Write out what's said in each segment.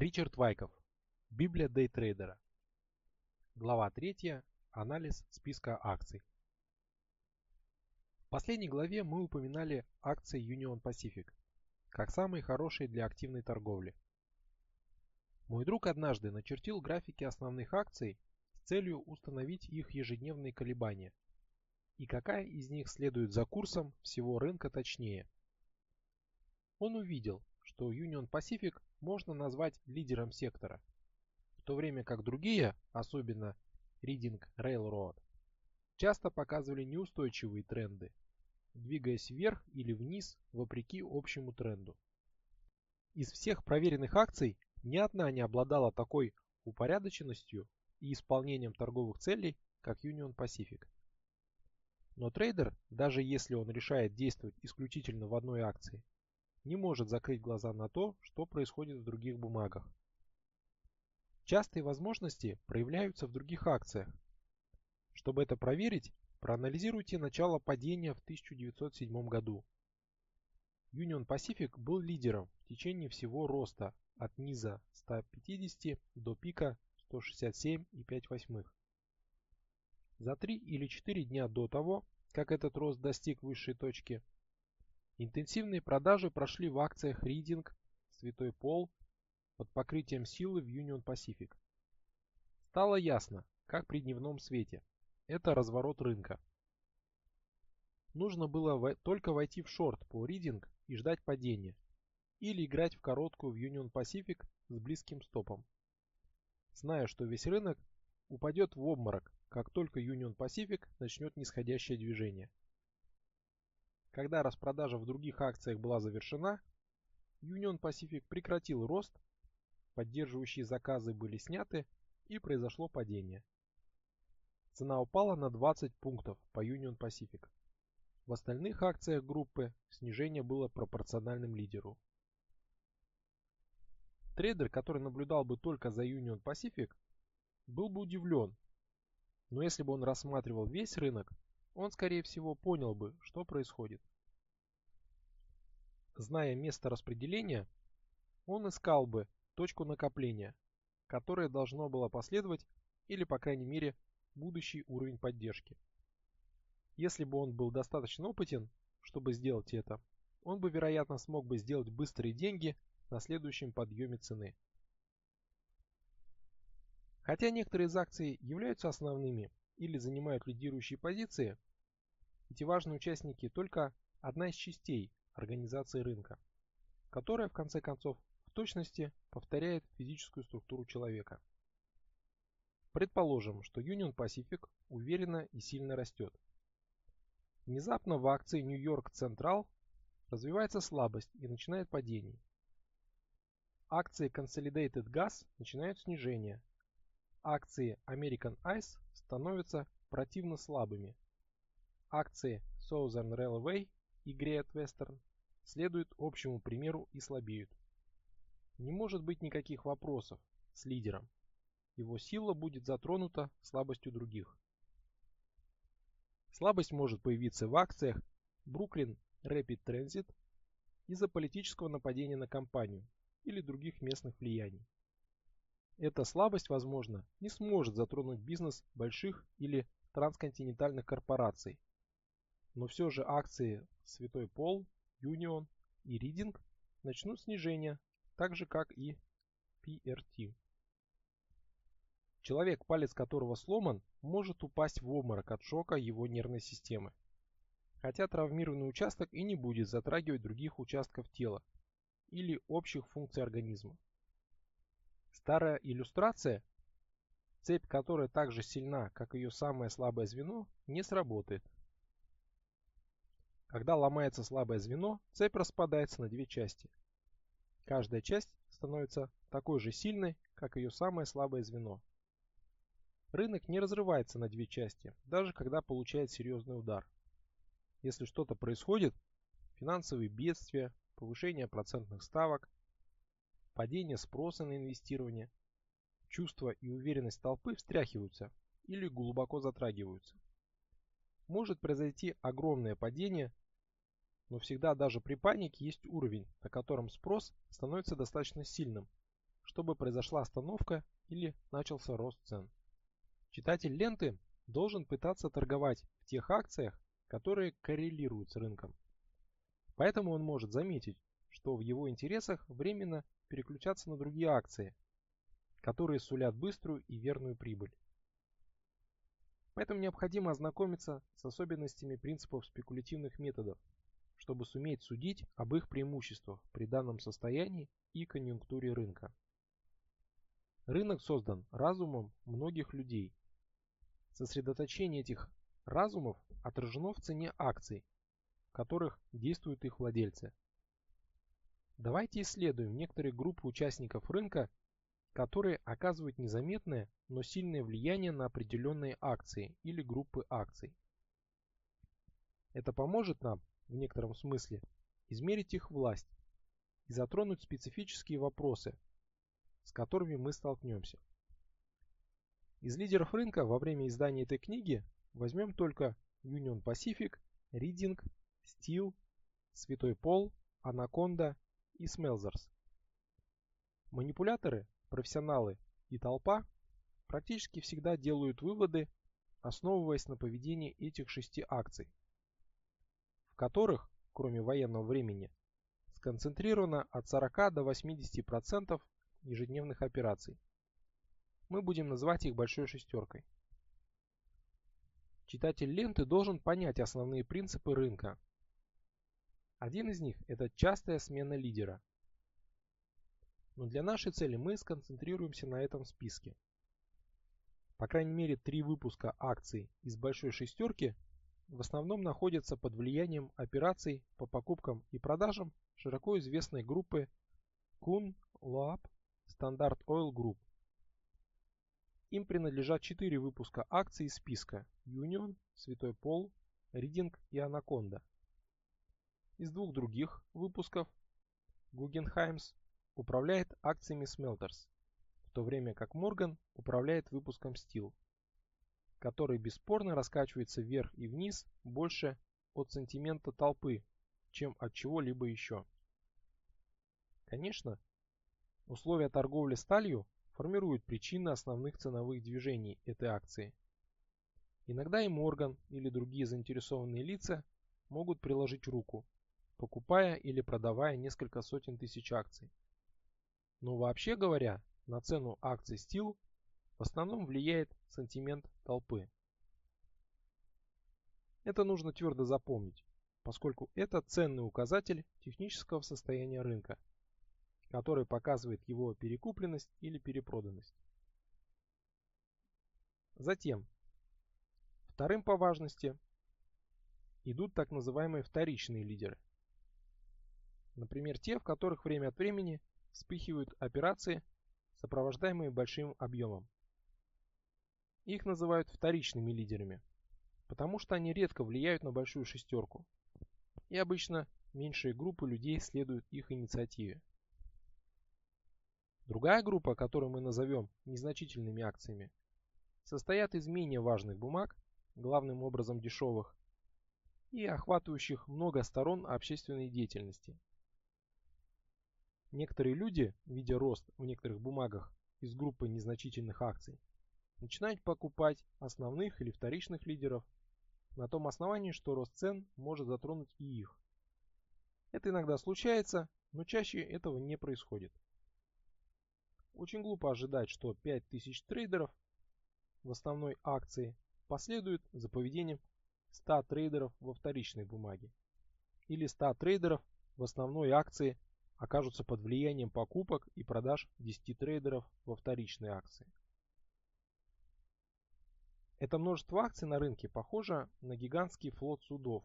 Ричард Вайков. Библия дейтрейдера. Глава 3. Анализ списка акций. В последней главе мы упоминали акции Union Pacific, как самые хорошие для активной торговли. Мой друг однажды начертил графики основных акций с целью установить их ежедневные колебания и какая из них следует за курсом всего рынка точнее. Он увидел, что Union Pacific можно назвать лидером сектора, в то время как другие, особенно Reading Railroad, часто показывали неустойчивые тренды, двигаясь вверх или вниз вопреки общему тренду. Из всех проверенных акций ни одна не обладала такой упорядоченностью и исполнением торговых целей, как Union Pacific. Но трейдер, даже если он решает действовать исключительно в одной акции, не может закрыть глаза на то, что происходит в других бумагах. Частые возможности проявляются в других акциях. Чтобы это проверить, проанализируйте начало падения в 1907 году. Union Pacific был лидером в течение всего роста от низа 150 до пика 167,5. За 3 или 4 дня до того, как этот рост достиг высшей точки, Интенсивные продажи прошли в акциях Reading, Святой Пол, под покрытием силы в Union Pacific. Стало ясно, как при дневном свете. Это разворот рынка. Нужно было только войти в шорт по Reading и ждать падения. Или играть в короткую в Union Pacific с близким стопом. Зная, что весь рынок упадет в обморок, как только Union Pacific начнет нисходящее движение. Когда распродажа в других акциях была завершена, Union Pacific прекратил рост, поддерживающие заказы были сняты и произошло падение. Цена упала на 20 пунктов по Union Pacific. В остальных акциях группы снижение было пропорциональным лидеру. Трейдер, который наблюдал бы только за Union Pacific, был бы удивлен, но если бы он рассматривал весь рынок, он скорее всего понял бы, что происходит. Зная место распределения, он искал бы точку накопления, которая должно было последовать или, по крайней мере, будущий уровень поддержки. Если бы он был достаточно опытен, чтобы сделать это, он бы, вероятно, смог бы сделать быстрые деньги на следующем подъеме цены. Хотя некоторые из акций являются основными или занимают лидирующие позиции, эти важные участники только одна из частей организации рынка, которая в конце концов в точности повторяет физическую структуру человека. Предположим, что Union Pacific уверенно и сильно растет. Внезапно в акции New York Central развивается слабость и начинает падение. Акции Consolidated Gas начинают снижение. Акции American Ice становятся противно слабыми Акции Southern Railway и Great Western следуют общему примеру и слабеют. Не может быть никаких вопросов с лидером. Его сила будет затронута слабостью других. Слабость может появиться в акциях Brooklyn Rapid Transit из-за политического нападения на компанию или других местных влияний. Эта слабость, возможно, не сможет затронуть бизнес больших или трансконтинентальных корпораций, но все же акции Святой Пол, Union и Reading начнут снижение, так же как и PRT. Человек, палец которого сломан, может упасть в обморок от шока его нервной системы. Хотя травмированный участок и не будет затрагивать других участков тела или общих функций организма. Старая иллюстрация, цепь которая так же сильна, как ее самое слабое звено, не сработает. Когда ломается слабое звено, цепь распадается на две части. Каждая часть становится такой же сильной, как ее самое слабое звено. Рынок не разрывается на две части, даже когда получает серьезный удар. Если что-то происходит, финансовые бедствия, повышение процентных ставок, падение спроса на инвестирование, чувства и уверенность толпы встряхиваются или глубоко затрагиваются может произойти огромное падение, но всегда даже при панике есть уровень, на котором спрос становится достаточно сильным, чтобы произошла остановка или начался рост цен. Читатель ленты должен пытаться торговать в тех акциях, которые коррелируют с рынком. Поэтому он может заметить, что в его интересах временно переключаться на другие акции, которые сулят быструю и верную прибыль. Поэтому необходимо ознакомиться с особенностями принципов спекулятивных методов, чтобы суметь судить об их преимуществах при данном состоянии и конъюнктуре рынка. Рынок создан разумом многих людей. Сосредоточение этих разумов отражено в цене акций, в которых действуют их владельцы. Давайте исследуем некоторые группы участников рынка, которые оказывают незаметное, но сильное влияние на определенные акции или группы акций. Это поможет нам, в некотором смысле, измерить их власть и затронуть специфические вопросы, с которыми мы столкнемся. Из лидеров рынка во время издания этой книги возьмем только Union Pacific, Reading, Steel, Святой Пол, Анаконда и Smelzers. Манипуляторы, профессионалы и толпа практически всегда делают выводы, основываясь на поведении этих шести акций, которых, кроме военного времени, сконцентрировано от 40 до 80% ежедневных операций. Мы будем называть их большой шестеркой. Читатель ленты должен понять основные принципы рынка. Один из них – это частая смена лидера. Но для нашей цели мы сконцентрируемся на этом списке. По крайней мере, три выпуска акций из большой шестерки в основном находятся под влиянием операций по покупкам и продажам широко известной группы Kuhn Loeb Standard Oil Group. Им принадлежат четыре выпуска акций из списка Union, Святой Пол, Reading и Анаконда. Из двух других выпусков Guggenheim's управляет акциями Smelters, в то время как Morgan управляет выпуском Steel, который бесспорно раскачивается вверх и вниз больше от сантимента толпы, чем от чего-либо еще. Конечно, условия торговли сталью формируют причины основных ценовых движений этой акции. Иногда и Морган или другие заинтересованные лица могут приложить руку, покупая или продавая несколько сотен тысяч акций. Но вообще говоря, на цену акций Steel в основном влияет сантимент толпы. Это нужно твердо запомнить, поскольку это ценный указатель технического состояния рынка который показывает его перекупленность или перепроданность. Затем, вторым по важности идут так называемые вторичные лидеры. Например, те, в которых время от времени вспыхивают операции, сопровождаемые большим объемом. Их называют вторичными лидерами, потому что они редко влияют на большую шестерку, и обычно меньшие группы людей следуют их инициативе. Другая группа, которую мы назовем незначительными акциями, состоят из менее важных бумаг, главным образом дешевых, и охватывающих много сторон общественной деятельности. Некоторые люди, видя рост в некоторых бумагах из группы незначительных акций, начинают покупать основных или вторичных лидеров на том основании, что рост цен может затронуть и их. Это иногда случается, но чаще этого не происходит. Очень глупо ожидать, что 5000 трейдеров в основной акции последуют за поведением 100 трейдеров во вторичной бумаге. Или 100 трейдеров в основной акции окажутся под влиянием покупок и продаж 10 трейдеров во вторичной акции. Это множество акций на рынке похоже на гигантский флот судов,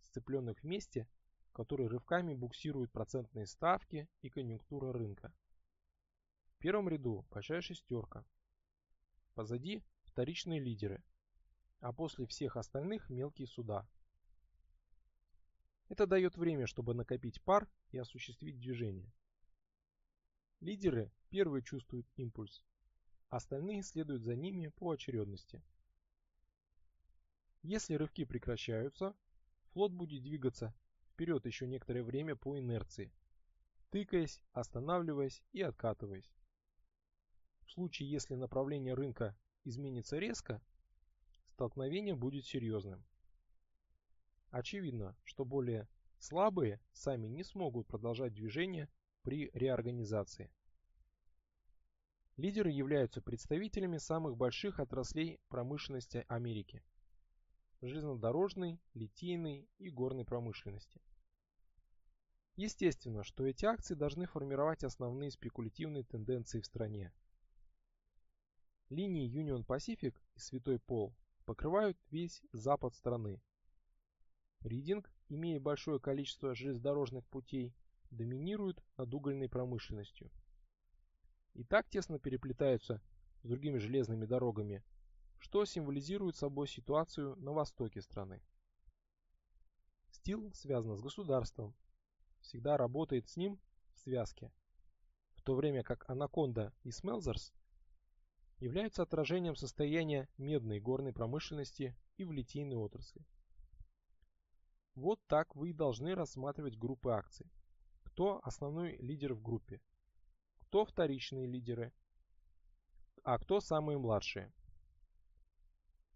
сцепленных вместе, которые рывками буксируют процентные ставки и конъюнктура рынка первом ряду большая шестерка. Позади вторичные лидеры, а после всех остальных мелкие суда. Это дает время, чтобы накопить пар и осуществить движение. Лидеры первые чувствуют импульс, остальные следуют за ними по очередности. Если рывки прекращаются, флот будет двигаться вперед еще некоторое время по инерции, тыкаясь, останавливаясь и откатываясь. В случае, если направление рынка изменится резко, столкновение будет серьезным. Очевидно, что более слабые сами не смогут продолжать движение при реорганизации. Лидеры являются представителями самых больших отраслей промышленности Америки – железнодорожной, литейной и горной промышленности. Естественно, что эти акции должны формировать основные спекулятивные тенденции в стране. Линии Union Pacific и Святой Пол покрывают весь запад страны. Ридинг, имея большое количество железнодорожных путей, доминирует над угольной промышленностью. И так тесно переплетаются с другими железными дорогами, что символизирует собой ситуацию на востоке страны. Стил связан с государством, всегда работает с ним в связке, в то время как Анаконда и Смелзерс являются отражением состояния медной горной промышленности и в литейной отрасли. Вот так вы и должны рассматривать группы акций. Кто основной лидер в группе, кто вторичные лидеры, а кто самые младшие.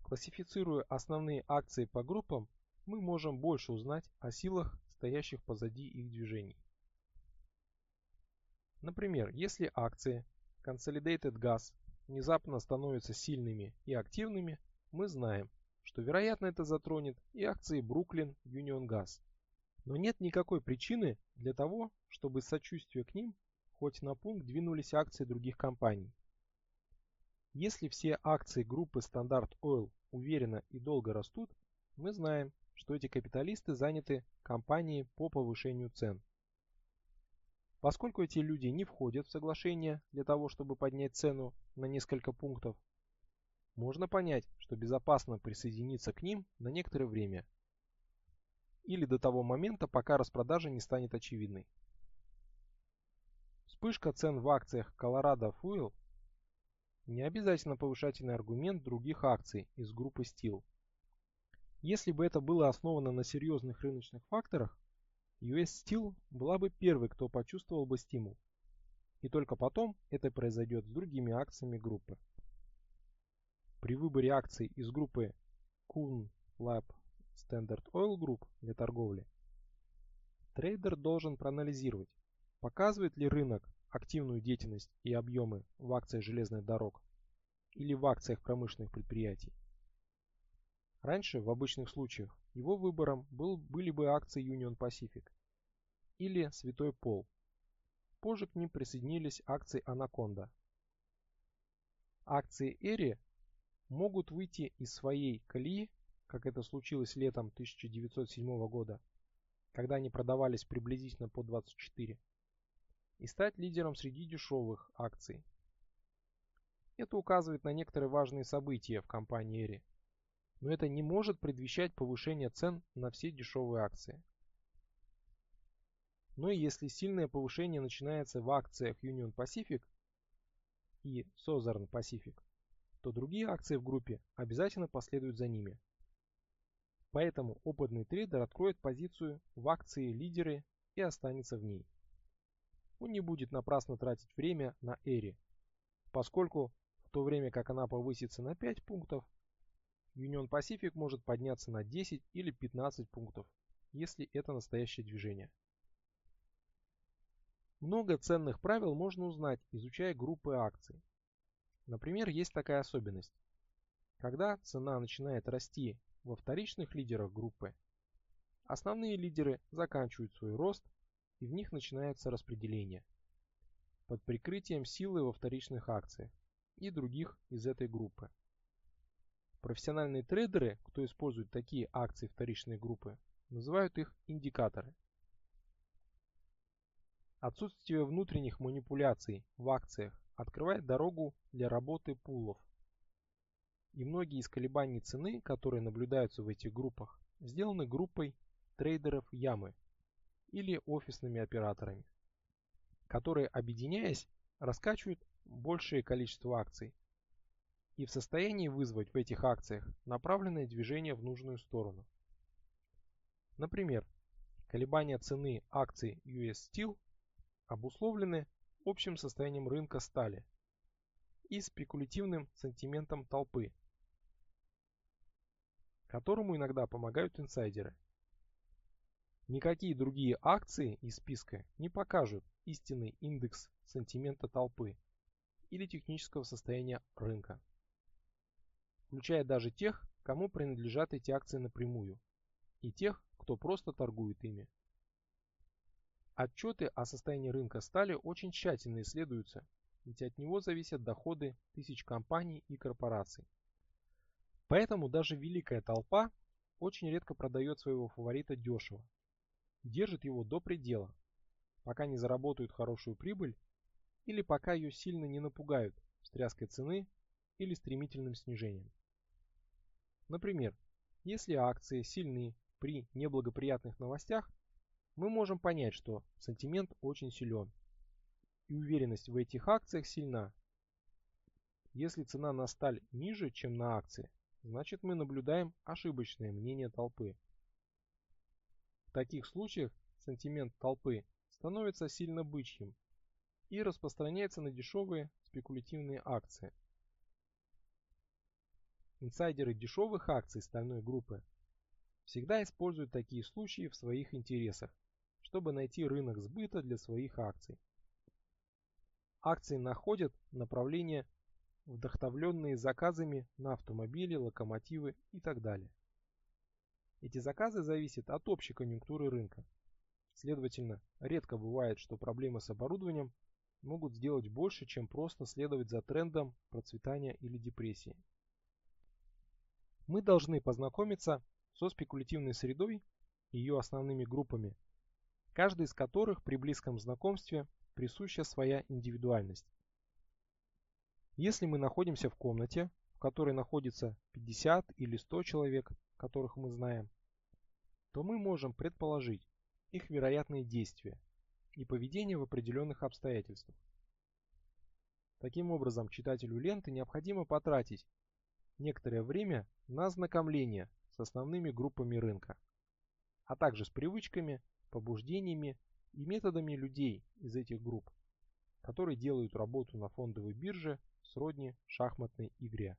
Классифицируя основные акции по группам, мы можем больше узнать о силах стоящих позади их движений. Например, если акции Consolidated Gas внезапно становятся сильными и активными, мы знаем, что вероятно это затронет и акции Brooklyn Union Gas. Но нет никакой причины для того, чтобы из сочувствия к ним хоть на пункт двинулись акции других компаний. Если все акции группы Standard Oil уверенно и долго растут, мы знаем, что эти капиталисты заняты кампанией по повышению цен. Поскольку эти люди не входят в соглашение для того, чтобы поднять цену на несколько пунктов, можно понять, что безопасно присоединиться к ним на некоторое время или до того момента, пока распродажа не станет очевидной. Вспышка цен в акциях Colorado Fuel не обязательно повышательный аргумент других акций из группы Steel. Если бы это было основано на серьезных рыночных факторах, US Steel была бы первой, кто почувствовал бы стимул. И только потом это произойдет с другими акциями группы. При выборе акций из группы Kuhn Lab Standard Oil Group для торговли, трейдер должен проанализировать, показывает ли рынок активную деятельность и объемы в акциях железных дорог или в акциях промышленных предприятий, Раньше, в обычных случаях, его выбором был, были бы акции Union Pacific или Святой Пол. Позже к ним присоединились акции Anaconda. Акции Эри могут выйти из своей колеи, как это случилось летом 1907 года, когда они продавались приблизительно по 24, и стать лидером среди дешевых акций. Это указывает на некоторые важные события в компании Эри но это не может предвещать повышение цен на все дешевые акции. Но если сильное повышение начинается в акциях Union Pacific и Southern Pacific, то другие акции в группе обязательно последуют за ними. Поэтому опытный трейдер откроет позицию в акции лидеры и останется в ней. Он не будет напрасно тратить время на Эри, поскольку в то время как она повысится на 5 пунктов, Union Pacific может подняться на 10 или 15 пунктов, если это настоящее движение. Много ценных правил можно узнать, изучая группы акций. Например, есть такая особенность. Когда цена начинает расти во вторичных лидерах группы, основные лидеры заканчивают свой рост и в них начинается распределение под прикрытием силы во вторичных акциях и других из этой группы. Профессиональные трейдеры, кто использует такие акции вторичной группы, называют их индикаторы. Отсутствие внутренних манипуляций в акциях открывает дорогу для работы пулов. И многие из колебаний цены, которые наблюдаются в этих группах, сделаны группой трейдеров ямы или офисными операторами, которые, объединяясь, раскачивают большее количество акций и в состоянии вызвать в этих акциях направленное движение в нужную сторону. Например, колебания цены акций US Steel обусловлены общим состоянием рынка стали и спекулятивным сантиментом толпы, которому иногда помогают инсайдеры. Никакие другие акции из списка не покажут истинный индекс сантимента толпы или технического состояния рынка, включая даже тех, кому принадлежат эти акции напрямую, и тех, кто просто торгует ими. Отчеты о состоянии рынка стали очень тщательно исследуются, ведь от него зависят доходы тысяч компаний и корпораций. Поэтому даже великая толпа очень редко продает своего фаворита дешево, держит его до предела, пока не заработают хорошую прибыль или пока ее сильно не напугают встряской цены или стремительным снижением. Например, если акции сильны при неблагоприятных новостях, мы можем понять, что сантимент очень силен, и уверенность в этих акциях сильна. Если цена на сталь ниже, чем на акции, значит мы наблюдаем ошибочное мнение толпы. Таких случаях сантимент толпы становится сильно бычьим и распространяется на дешевые спекулятивные акции. Инсайдеры дешевых акций стальной группы всегда используют такие случаи в своих интересах, чтобы найти рынок сбыта для своих акций. Акции находят направление вдохновленные заказами на автомобили, локомотивы и так далее. Эти заказы зависят от общей конъюнктуры рынка. Следовательно, редко бывает, что проблемы с оборудованием могут сделать больше, чем просто следовать за трендом процветания или депрессии. Мы должны познакомиться со спекулятивной средой и ее основными группами, каждый из которых при близком знакомстве присуща своя индивидуальность. Если мы находимся в комнате, в которой находится 50 или 100 человек, которых мы знаем, то мы можем предположить их вероятные действия и поведение в определенных обстоятельствах. Таким образом, читателю ленты необходимо потратить некоторое время на ознакомление с основными группами рынка, а также с привычками, побуждениями и методами людей из этих групп, которые делают работу на фондовой бирже сродни шахматной игре.